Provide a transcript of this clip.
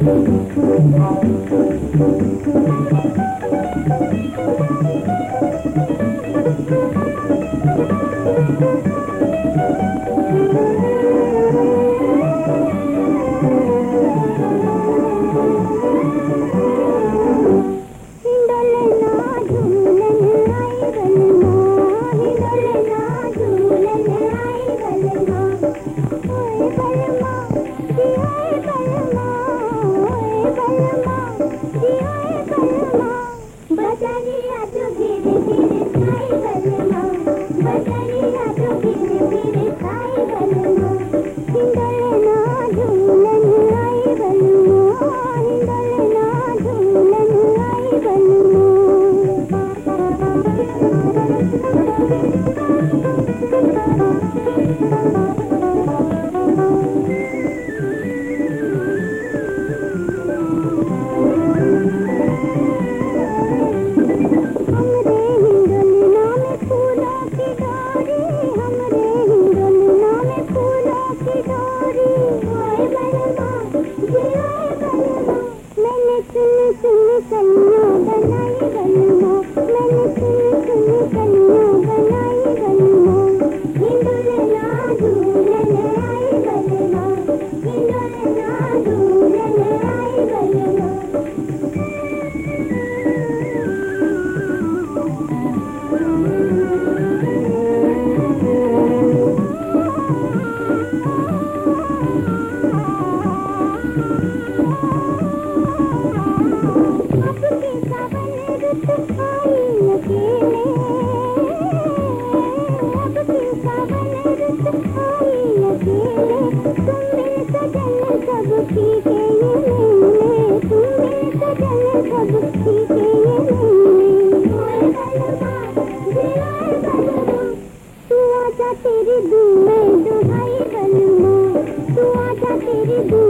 Thank you. सखियाँ जो गाए सावरिया मिलजुल के सखियाँ जो